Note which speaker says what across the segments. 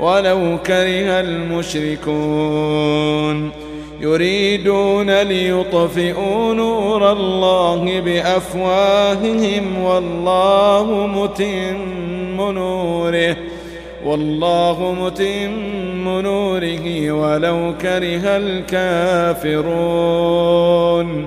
Speaker 1: ولو كره المشركون يريدون ليطفئوا نور الله بأفواههم والله متم نوره والله متم نوره ولو كره الكافرون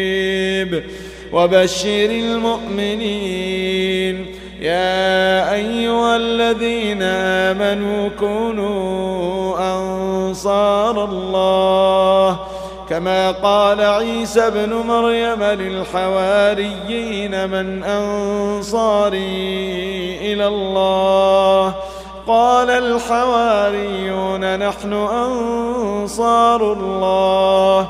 Speaker 1: مجيب وبشر المؤمنين يا أيها الذين آمنوا كونوا أنصار الله كما قال عيسى ابن مريم للحواريين من أنصاري إلى الله قال الحواريون نحن أنصار الله